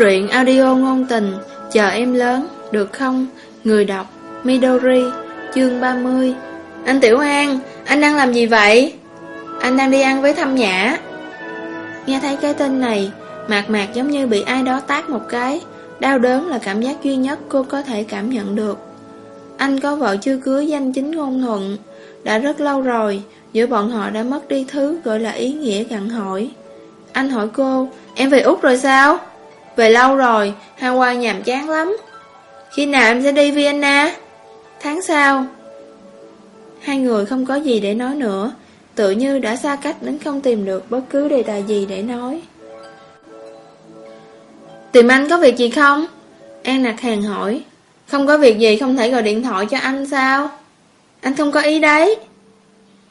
truyện audio ngôn tình Chờ em lớn, được không? Người đọc Midori, chương 30 Anh Tiểu An, anh đang làm gì vậy? Anh đang đi ăn với thăm Nhã Nghe thấy cái tên này Mạc mạc giống như bị ai đó tát một cái Đau đớn là cảm giác duy nhất cô có thể cảm nhận được Anh có vợ chưa cưới danh chính ngôn thuận Đã rất lâu rồi Giữa bọn họ đã mất đi thứ gọi là ý nghĩa gặn hỏi Anh hỏi cô Em về Úc rồi sao? Về lâu rồi, Hawaii nhàm chán lắm. Khi nào em sẽ đi Vienna? Tháng sau. Hai người không có gì để nói nữa, tự như đã xa cách đến không tìm được bất cứ đề tài gì để nói. Tìm anh có việc gì không? An nặc hàng hỏi. Không có việc gì không thể gọi điện thoại cho anh sao? Anh không có ý đấy.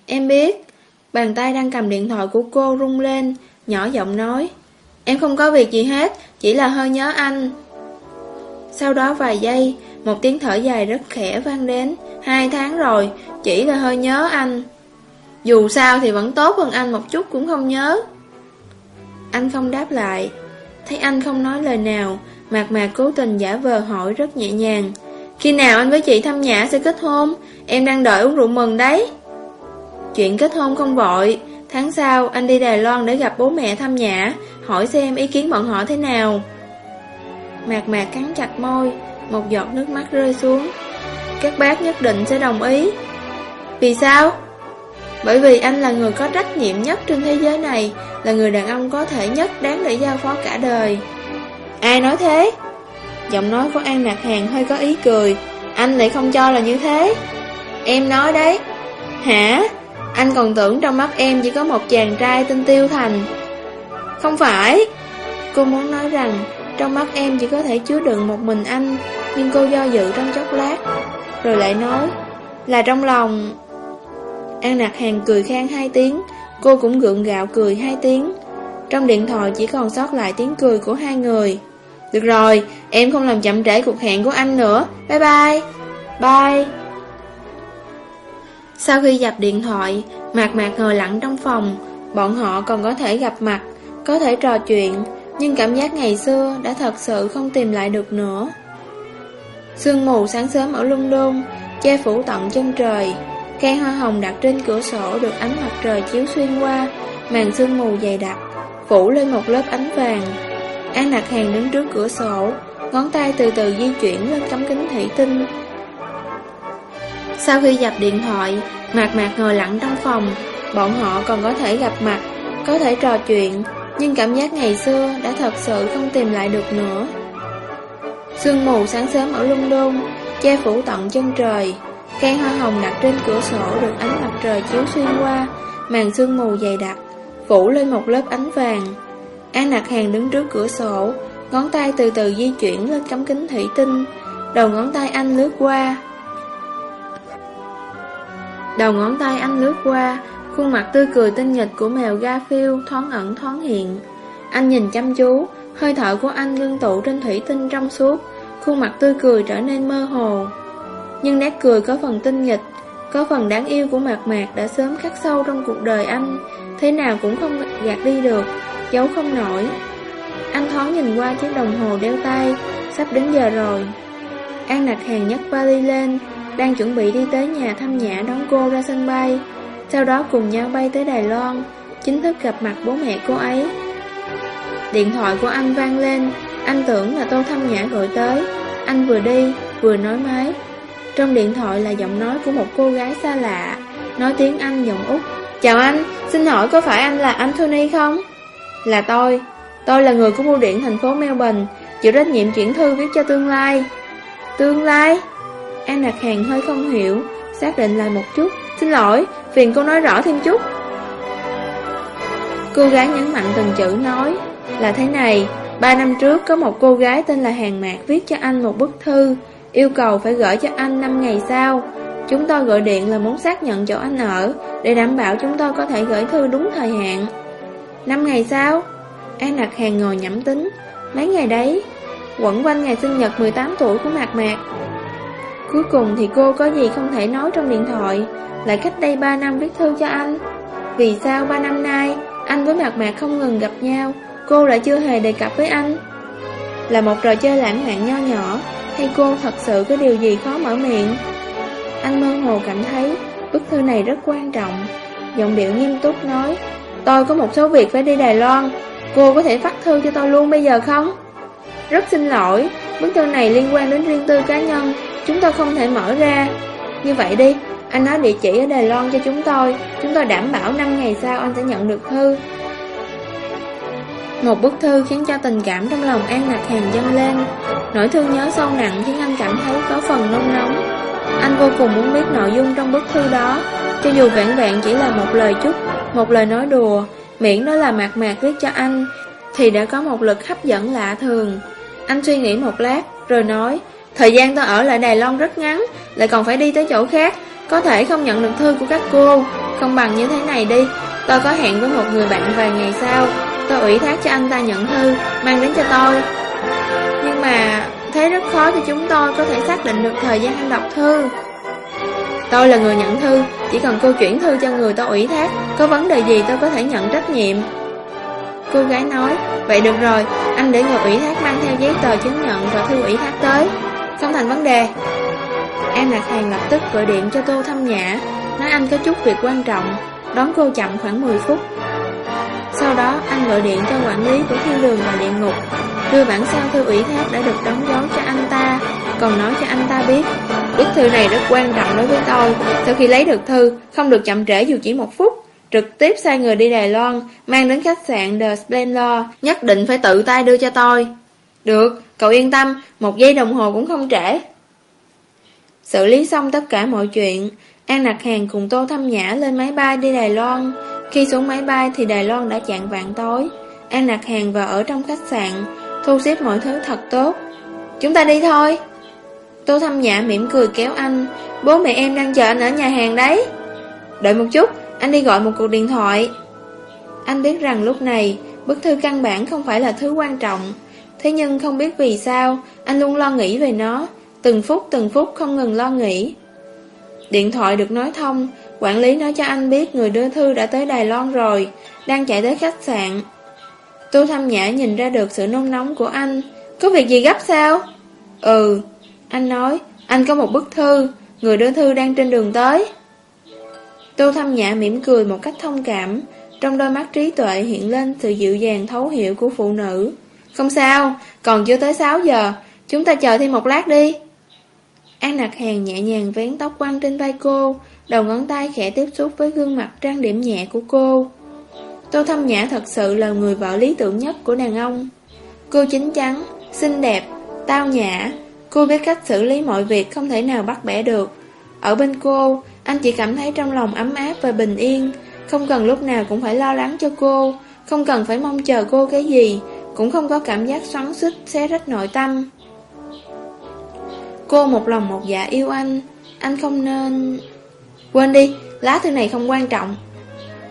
Em biết. Bàn tay đang cầm điện thoại của cô rung lên, nhỏ giọng nói. Em không có việc gì hết, chỉ là hơi nhớ anh. Sau đó vài giây, một tiếng thở dài rất khẽ vang đến. Hai tháng rồi, chỉ là hơi nhớ anh. Dù sao thì vẫn tốt hơn anh một chút cũng không nhớ. Anh không đáp lại. Thấy anh không nói lời nào, Mạc Mạc cố tình giả vờ hỏi rất nhẹ nhàng. Khi nào anh với chị thăm nhã sẽ kết hôn? Em đang đợi uống rượu mừng đấy. Chuyện kết hôn không vội, Tháng sau, anh đi Đài Loan để gặp bố mẹ thăm nhã, hỏi xem ý kiến bọn họ thế nào. Mạc mạc cắn chặt môi, một giọt nước mắt rơi xuống. Các bác nhất định sẽ đồng ý. Vì sao? Bởi vì anh là người có trách nhiệm nhất trên thế giới này, là người đàn ông có thể nhất đáng để giao phó cả đời. Ai nói thế? Giọng nói của An Mạc Hàng hơi có ý cười, anh lại không cho là như thế. Em nói đấy. Hả? Anh còn tưởng trong mắt em chỉ có một chàng trai tên Tiêu Thành. Không phải. Cô muốn nói rằng Trong mắt em chỉ có thể chứa đựng một mình anh Nhưng cô do dự trong chốc lát Rồi lại nói Là trong lòng. An nạc hàng cười khang hai tiếng Cô cũng gượng gạo cười hai tiếng. Trong điện thoại chỉ còn sót lại tiếng cười của hai người. Được rồi, em không làm chậm trễ cuộc hẹn của anh nữa. Bye bye. Bye sau khi dập điện thoại, Mạc Mạc ngồi lặng trong phòng, bọn họ còn có thể gặp mặt, có thể trò chuyện, nhưng cảm giác ngày xưa đã thật sự không tìm lại được nữa. Sương mù sáng sớm ở London, che phủ tận chân trời, cây hoa hồng đặt trên cửa sổ được ánh mặt trời chiếu xuyên qua, màn sương mù dày đặc, phủ lên một lớp ánh vàng. An đặt hàng đứng trước cửa sổ, ngón tay từ từ di chuyển lên tấm kính thủy tinh, sau khi dập điện thoại, Mạc Mạc ngồi lặng trong phòng, bọn họ còn có thể gặp mặt, có thể trò chuyện, nhưng cảm giác ngày xưa đã thật sự không tìm lại được nữa. Sương mù sáng sớm ở London, che phủ tận chân trời, cây hoa hồng đặt trên cửa sổ được ánh mặt trời chiếu xuyên qua, màn sương mù dày đặc, phủ lên một lớp ánh vàng. An đặt Hàng đứng trước cửa sổ, ngón tay từ từ di chuyển lên cắm kính thủy tinh, đầu ngón tay anh lướt qua, Đầu ngón tay anh lướt qua, khuôn mặt tươi cười tinh nghịch của mèo Garfield thoáng ẩn thoáng hiện. Anh nhìn chăm chú, hơi thở của anh ngưng tụ trên thủy tinh trong suốt, khuôn mặt tươi cười trở nên mơ hồ. Nhưng nét cười có phần tinh nghịch, có phần đáng yêu của mạc mạc đã sớm khắc sâu trong cuộc đời anh, thế nào cũng không gạt đi được, giấu không nổi. Anh thoáng nhìn qua chiếc đồng hồ đeo tay, sắp đến giờ rồi. An đặt hàng nhấc vali lên, đang chuẩn bị đi tới nhà thăm nhã đón cô ra sân bay, sau đó cùng nhau bay tới Đài Loan, chính thức gặp mặt bố mẹ cô ấy. Điện thoại của anh vang lên, anh tưởng là Tô Thăm Nhã gọi tới, anh vừa đi, vừa nói máy. Trong điện thoại là giọng nói của một cô gái xa lạ, nói tiếng Anh giọng Úc. Chào anh, xin hỏi có phải anh là Anthony không? Là tôi, tôi là người của bưu điện thành phố Melbourne, chịu trách nhiệm chuyển thư viết cho tương lai. Tương lai? An Lạc Hàng hơi không hiểu, xác định lại một chút. Xin lỗi, phiền cô nói rõ thêm chút. Cô gái nhấn mạnh từng chữ nói là thế này. Ba năm trước có một cô gái tên là Hàng Mạc viết cho anh một bức thư, yêu cầu phải gửi cho anh 5 ngày sau. Chúng tôi gọi điện là muốn xác nhận chỗ anh ở, để đảm bảo chúng tôi có thể gửi thư đúng thời hạn. 5 ngày sau? An Nạc Hàng ngồi nhẩm tính. Mấy ngày đấy? Quẩn quanh ngày sinh nhật 18 tuổi của Mạc Mạc. Cuối cùng thì cô có gì không thể nói trong điện thoại. Lại cách đây 3 năm viết thư cho anh. Vì sao 3 năm nay, Anh với Mạc Mạc không ngừng gặp nhau, Cô lại chưa hề đề cập với anh? Là một trò chơi lãng mạn nho nhỏ, Hay cô thật sự có điều gì khó mở miệng? Anh mơ hồ cảm thấy Bức thư này rất quan trọng. Giọng điệu nghiêm túc nói, Tôi có một số việc phải đi Đài Loan, Cô có thể phát thư cho tôi luôn bây giờ không? Rất xin lỗi, Bức thư này liên quan đến riêng tư cá nhân. Chúng tôi không thể mở ra. Như vậy đi, Anh nói địa chỉ ở Đài Loan cho chúng tôi Chúng tôi đảm bảo 5 ngày sau anh sẽ nhận được thư. Một bức thư khiến cho tình cảm trong lòng An Nạc Hàng dâng lên. Nỗi thương nhớ sâu nặng khiến anh cảm thấy có phần nôn nóng. Anh vô cùng muốn biết nội dung trong bức thư đó. Cho dù vẹn vẹn chỉ là một lời chúc, Một lời nói đùa, Miễn đó là mạc mạc viết cho anh, Thì đã có một lực hấp dẫn lạ thường. Anh suy nghĩ một lát, Rồi nói Thời gian tôi ở lại Đài Loan rất ngắn Lại còn phải đi tới chỗ khác. Có thể không nhận được thư của các cô. Không bằng như thế này đi. Tôi có hẹn với một người bạn vài ngày sau. Tôi ủy thác cho anh ta nhận thư Mang đến cho tôi. Nhưng mà Thế rất khó cho chúng tôi có thể xác định được thời gian anh đọc thư. Tôi là người nhận thư Chỉ cần cô chuyển thư cho người tôi ủy thác Có vấn đề gì tôi có thể nhận trách nhiệm. Cô gái nói Vậy được rồi, anh để người ủy thác mang theo giấy tờ chứng nhận và thư ủy thác tới. Không thành vấn đề. An Lạc Hàng lập tức gọi điện cho Tô Thâm Nhã Nói anh có chút việc quan trọng, Đón cô chậm khoảng 10 phút. Sau đó, anh gọi điện cho quản lý của thiên đường và địa ngục, Đưa bản sao thư ủy thác đã được đóng dấu cho anh ta, Còn nói cho anh ta biết. Bức thư này rất quan trọng đối với tôi. Sau khi lấy được thư, Không được chậm trễ dù chỉ một phút. Trực tiếp sai người đi Đài Loan, Mang đến khách sạn The Splendor, Nhất định phải tự tay đưa cho tôi. Được, cậu yên tâm Một giây đồng hồ cũng không trễ. Xử lý xong tất cả mọi chuyện An đặt Hàng cùng Tô Thâm Nhã lên máy bay đi Đài Loan. Khi xuống máy bay thì Đài Loan đã chạng vạn tối. An đặt Hàng vào ở trong khách sạn Thu xếp mọi thứ thật tốt. Chúng ta đi thôi. Tô Thâm Nhã mỉm cười kéo anh. Bố mẹ em đang chờ anh ở nhà hàng đấy. Đợi một chút Anh đi gọi một cuộc điện thoại. Anh biết rằng lúc này Bức thư căn bản không phải là thứ quan trọng. Thế nhưng không biết vì sao, Anh luôn lo nghĩ về nó. Từng phút từng phút không ngừng lo nghĩ. Điện thoại được nói thông, Quản lý nói cho anh biết Người đưa thư đã tới Đài Loan rồi, Đang chạy tới khách sạn. Tô Thâm Nhã nhìn ra được sự nôn nóng của anh. Có việc gì gấp sao? Ừ Anh nói, Anh có một bức thư, Người đưa thư đang trên đường tới. Tô Thâm Nhã mỉm cười một cách thông cảm, Trong đôi mắt trí tuệ hiện lên sự dịu dàng thấu hiểu của phụ nữ. Không sao Còn chưa tới 6 giờ Chúng ta chờ thêm một lát đi An nặc hàng nhẹ nhàng vén tóc quăng trên vai cô Đầu ngón tay khẽ tiếp xúc với gương mặt trang điểm nhẹ của cô Tô Thâm Nhã thật sự là người vợ lý tưởng nhất của đàn ông. Cô chính chắn, xinh đẹp, tao nhã. Cô biết cách xử lý mọi việc không thể nào bắt bẻ được. Ở bên cô, anh chỉ cảm thấy trong lòng ấm áp và bình yên. Không cần lúc nào cũng phải lo lắng cho cô. Không cần phải mong chờ cô cái gì. Cũng không có cảm giác xoắn xích, xé rách nội tâm. Cô một lòng một dạ yêu anh. Anh không nên... Quên đi, lá thư này không quan trọng.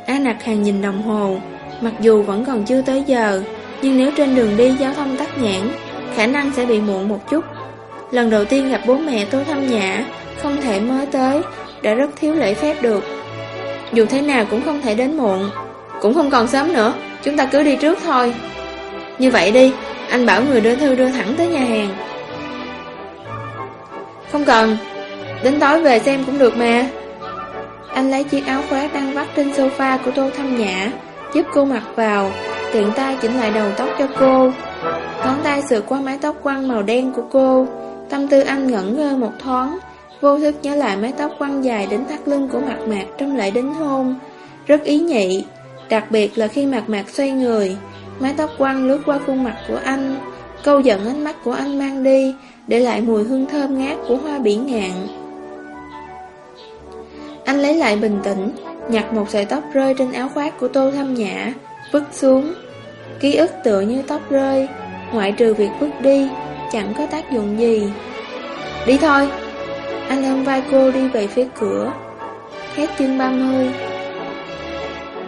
Á nặc hàng nhìn đồng hồ Mặc dù vẫn còn chưa tới giờ Nhưng nếu trên đường đi giao thông tắc nhãn Khả năng sẽ bị muộn một chút Lần đầu tiên gặp bố mẹ tôi thăm nhã Không thể mới tới Đã rất thiếu lễ phép được Dù thế nào cũng không thể đến muộn Cũng không còn sớm nữa Chúng ta cứ đi trước thôi như vậy đi Anh bảo người đưa thư đưa thẳng tới nhà hàng Không cần Đến tối về xem cũng được mà anh lấy chiếc áo khoác đang vắt trên sofa của Tô Thâm Nhã, giúp cô mặc vào, tiện tay chỉnh lại đầu tóc cho cô. Ngón tay sượt qua mái tóc quăng màu đen của cô, tâm tư anh ngẩn ngơ một thoáng, vô thức nhớ lại mái tóc quăng dài đến thắt lưng của mặt mạc trong lễ đính hôn. Rất ý nhị, đặc biệt là khi mặt mạc xoay người, mái tóc quăng lướt qua khuôn mặt của anh, câu giận ánh mắt của anh mang đi, để lại mùi hương thơm ngát của hoa biển ngạn. Anh lấy lại bình tĩnh, nhặt một sợi tóc rơi trên áo khoác của Tô Thâm Nhã, vứt xuống. Ký ức tựa như tóc rơi, ngoại trừ việc vứt đi, chẳng có tác dụng gì. Đi thôi! Anh ôm vai cô đi về phía cửa. Hết chương 30